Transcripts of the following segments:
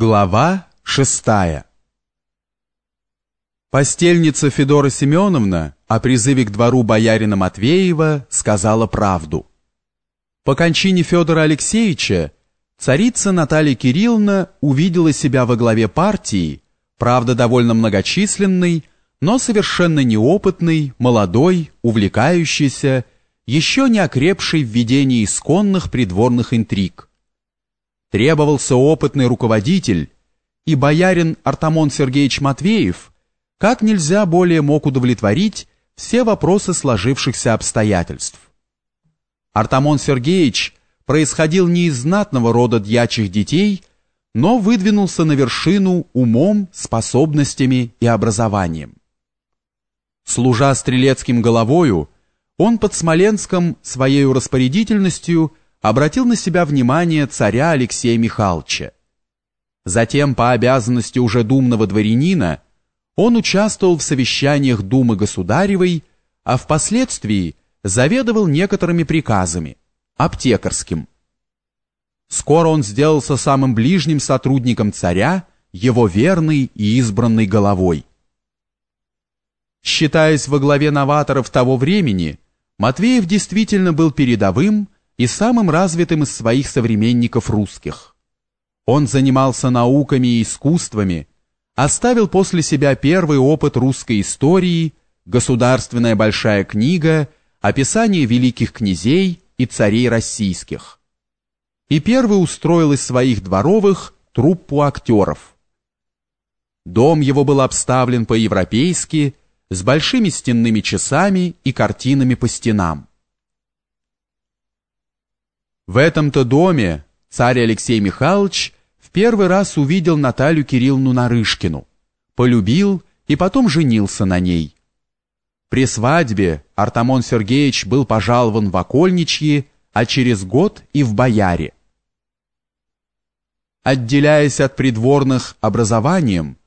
Глава шестая Постельница Федора Семеновна о призыве к двору боярина Матвеева сказала правду. По кончине Федора Алексеевича царица Наталья Кирилловна увидела себя во главе партии, правда довольно многочисленной, но совершенно неопытной, молодой, увлекающейся, еще не окрепшей в ведении исконных придворных интриг требовался опытный руководитель, и боярин Артамон Сергеевич Матвеев как нельзя более мог удовлетворить все вопросы сложившихся обстоятельств. Артамон Сергеевич происходил не из знатного рода дьячих детей, но выдвинулся на вершину умом, способностями и образованием. Служа стрелецким головою, он под Смоленском своей распорядительностью обратил на себя внимание царя Алексея Михайловича. Затем, по обязанности уже думного дворянина, он участвовал в совещаниях Думы Государевой, а впоследствии заведовал некоторыми приказами, аптекарским. Скоро он сделался самым ближним сотрудником царя, его верной и избранной головой. Считаясь во главе новаторов того времени, Матвеев действительно был передовым и самым развитым из своих современников русских. Он занимался науками и искусствами, оставил после себя первый опыт русской истории, государственная большая книга, описание великих князей и царей российских. И первый устроил из своих дворовых труппу актеров. Дом его был обставлен по-европейски, с большими стенными часами и картинами по стенам. В этом-то доме царь Алексей Михайлович в первый раз увидел Наталью Кирилловну Нарышкину, полюбил и потом женился на ней. При свадьбе Артамон Сергеевич был пожалован в окольничьи, а через год и в бояре. Отделяясь от придворных образованием,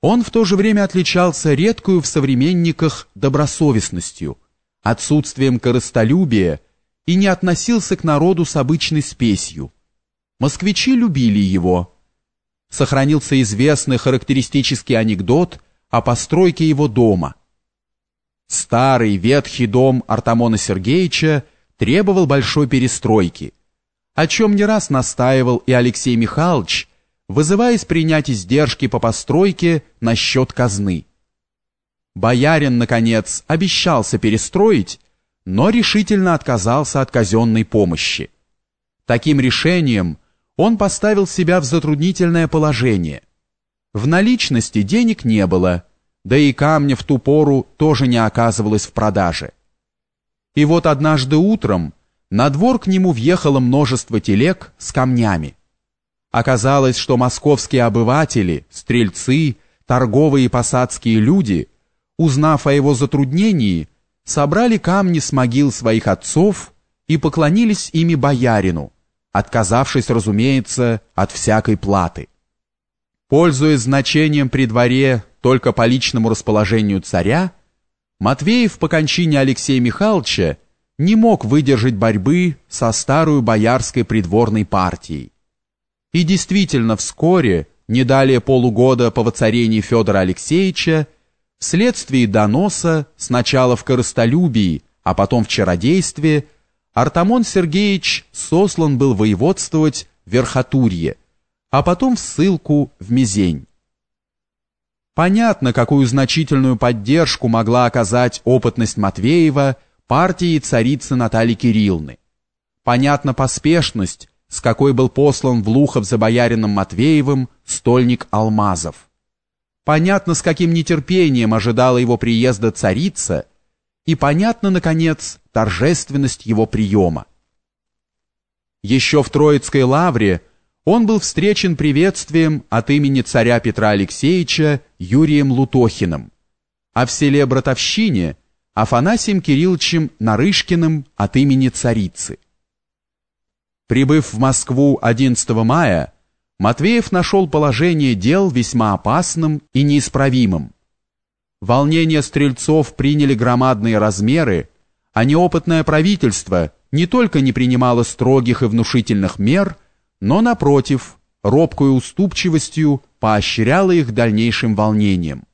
он в то же время отличался редкую в современниках добросовестностью, отсутствием корыстолюбия и не относился к народу с обычной спесью. Москвичи любили его. Сохранился известный характеристический анекдот о постройке его дома. Старый ветхий дом Артамона Сергеевича требовал большой перестройки, о чем не раз настаивал и Алексей Михайлович, вызываясь принять издержки по постройке на счет казны. Боярин, наконец, обещался перестроить, но решительно отказался от казенной помощи. Таким решением он поставил себя в затруднительное положение. В наличности денег не было, да и камня в ту пору тоже не оказывалось в продаже. И вот однажды утром на двор к нему въехало множество телег с камнями. Оказалось, что московские обыватели, стрельцы, торговые и посадские люди, узнав о его затруднении, собрали камни с могил своих отцов и поклонились ими боярину, отказавшись, разумеется, от всякой платы. Пользуясь значением при дворе только по личному расположению царя, Матвеев по кончине Алексея Михайловича не мог выдержать борьбы со старой боярской придворной партией. И действительно вскоре, не далее полугода по воцарении Федора Алексеевича, Вследствие доноса, сначала в корыстолюбии, а потом в чародействе, Артамон Сергеевич сослан был воеводствовать в Верхотурье, а потом в ссылку в Мизень. Понятно, какую значительную поддержку могла оказать опытность Матвеева партии царицы Натальи Кирилловны. Понятна поспешность, с какой был послан в Лухов за боярином Матвеевым стольник Алмазов. Понятно, с каким нетерпением ожидала его приезда царица, и понятно, наконец, торжественность его приема. Еще в Троицкой лавре он был встречен приветствием от имени царя Петра Алексеевича Юрием Лутохиным, а в селе Братовщине Афанасием Кирилловичем Нарышкиным от имени царицы. Прибыв в Москву 11 мая, Матвеев нашел положение дел весьма опасным и неисправимым. Волнения стрельцов приняли громадные размеры, а неопытное правительство не только не принимало строгих и внушительных мер, но, напротив, робкой уступчивостью поощряла их дальнейшим волнением.